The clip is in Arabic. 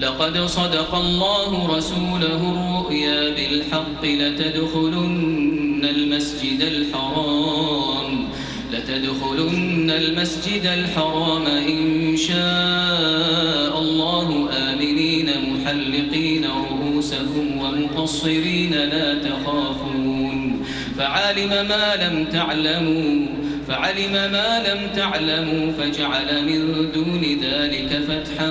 لقد صدق الله رسوله الرؤيا بالحق لتدخلن المسجد الحرام لتدخلن المسجد الحرام إن شاء الله. آمنين محلقين رؤوسكم ومقصرين لا تخافون. فعلم ما لم تعلموا فعلم ما لم تعلموا فجعل من دون ذلك فتحا